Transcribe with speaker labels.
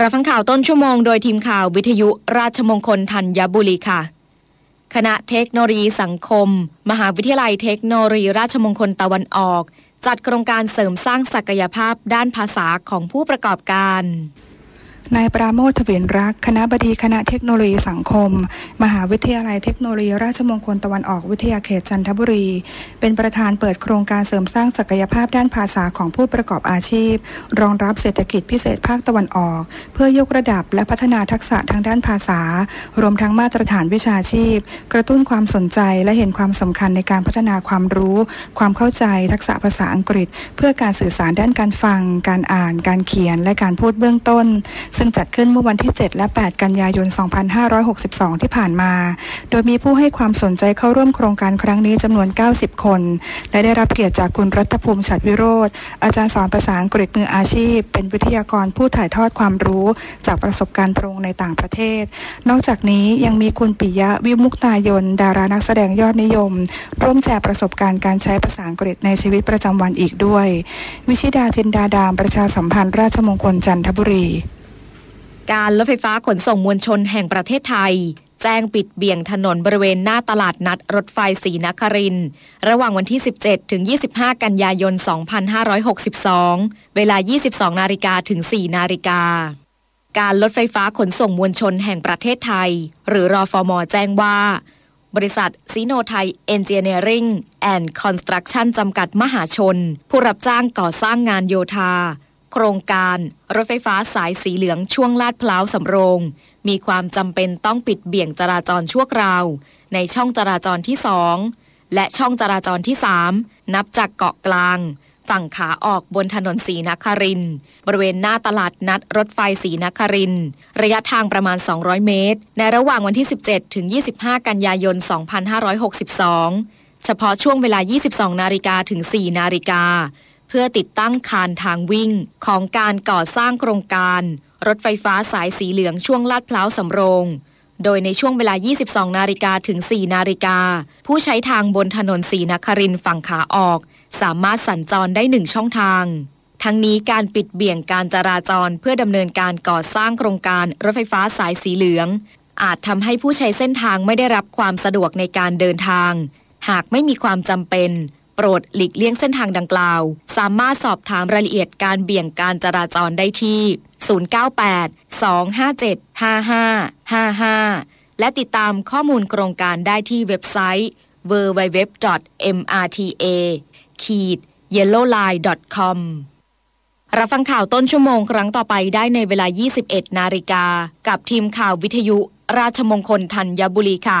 Speaker 1: รับฟังข่าวต้นชั่วโมงโดยทีมข่าววิทยุราชมงคลธัญบุรีค่ะ คณะเทคโนโลยีสังคม มหาวิทยาลัยเทคโนโลยีราชมงคลตะวันออก จัดโครงการเสริมสร้างศักยภาพด้านภาษาของผู้ประกอบการ
Speaker 2: นายปราโมททเวียนรัก คณะบดีคณะเทคโนโลยีสังคม มหาวิทยาลัยเทคโนโลยีราชมงคลตะวันออกวิทยาเขตจันทบุรี เป็นประธานเปิดโครงการเสริมสร้างศักยภาพด้านภาษาของผู้ประกอบอาชีพ รองรับเศรษฐกิจพิเศษภาคตะวันออก เพื่อยกระดับและพัฒนาทักษะทางด้านภาษา รวมทั้งมาตรฐานวิชาชีพ กระตุ้นความสนใจและเห็นความสำคัญในการพัฒนาความรู้ ความเข้าใจทักษะภาษาอังกฤษ เพื่อการสื่อสารด้านการฟัง การอ่าน การเขียน และการพูดเบื้องต้นซึ่งจัดขึ้นเมื่อวันที่ 7 และ 8 กันยายน 2562 ที่ผ่านมา โดยมีผู้ให้ความสนใจเข้าร่วมโครงการครั้งนี้จำนวน 90 คน และได้รับเกียรติจากคุณรัตภูมิฉัตรวิโรธอาจารย์สอนภาษาอังกฤษมืออาชีพ เป็นวิทยากรผู้ถ่ายทอดความรู้ จากประสบการณ์ตรงในต่างประเทศ นอกจากนี้ยังมีคุณปิยะวิมุกตายน ดารานักแสดงยอดนิยม ร่วมแชร์ประสบการณ์การใช้ภาษาอังกฤษในชีวิตประจำวันอีกด้วย วิชิดาจินดาดามประชาสัมพันธ์ราชมงคลจันทบุรี
Speaker 1: การรถไฟฟ้าขนส่งมวลชนแห่งประเทศไทย แจ้งปิดเบี่ยงถนนบริเวณหน้าตลาดนัดรถไฟศรีนครินระหว่างวันที่ 17 ถึง 25 กันยายน 2562 เวลา 22 นาฬิกาถึง 4 นาฬิกาการรถไฟฟ้าขนส่งมวลชนแห่งประเทศไทย หรือรอฟอมอแจ้งว่า บริษัทซิโนไทยเอนจิเนียริงแอนด์คอนสตรักชั่นจำกัดมหาชน ผู้รับจ้างก่อสร้างงานโยธา โครงการรถไฟฟ้าสายสีเหลืองช่วงลาดพร้าวสำโรง มีความจำเป็นต้องปิดเบี่ยงจราจรชั่วคราว ในช่องจราจรที่สองและช่องจราจรที่สามนับจากเกาะกลาง ฝั่งขาออกบนถนนสีนคริน บริเวณหน้าตลาดนัดรถไฟสีนคริน ระยะทางประมาณ 200 เมตร ในระหว่างวันที่ 17 ถึง 25 กันยายน 2562 เฉพาะช่วงเวลา 22 นาฬิกาถึง 4 นาฬิกา เพื่อติดตั้งคานทางวิ่งของการก่อสร้างโครงการ รถไฟฟ้าสายสีเหลืองช่วงลาดพร้าวสำโรง โดยในช่วงเวลา 22 นาฬิกาถึง 4 นาฬิกา ผู้ใช้ทางบนถนนสีนครินฝั่งขาออก สามารถสัญจรได้หนึ่งช่องทาง ทั้งนี้การปิดเบี่ยงการจราจรเพื่อดำเนินการก่อสร้างโครงการรถไฟฟ้าสายสีเหลือง อาจทำให้ผู้ใช้เส้นทางไม่ได้รับความสะดวกในการเดินทาง หากไม่มีความจำเป็น โปรดหลีกเลี่ยงเส้นทางดังกล่าว สามารถสอบถามรายละเอียดการเบี่ยงการจราจรได้ที่ 098 257 5555 และติดตามข้อมูลโครงการได้ที่เว็บไซต์ www.mrta-yellowline.com รับฟังข่าวต้นชั่วโมงครั้งต่อไปได้ในเวลา 21 นาฬิกา กับทีมข่าววิทยุ ราชมงคลธัญบุรีค่ะ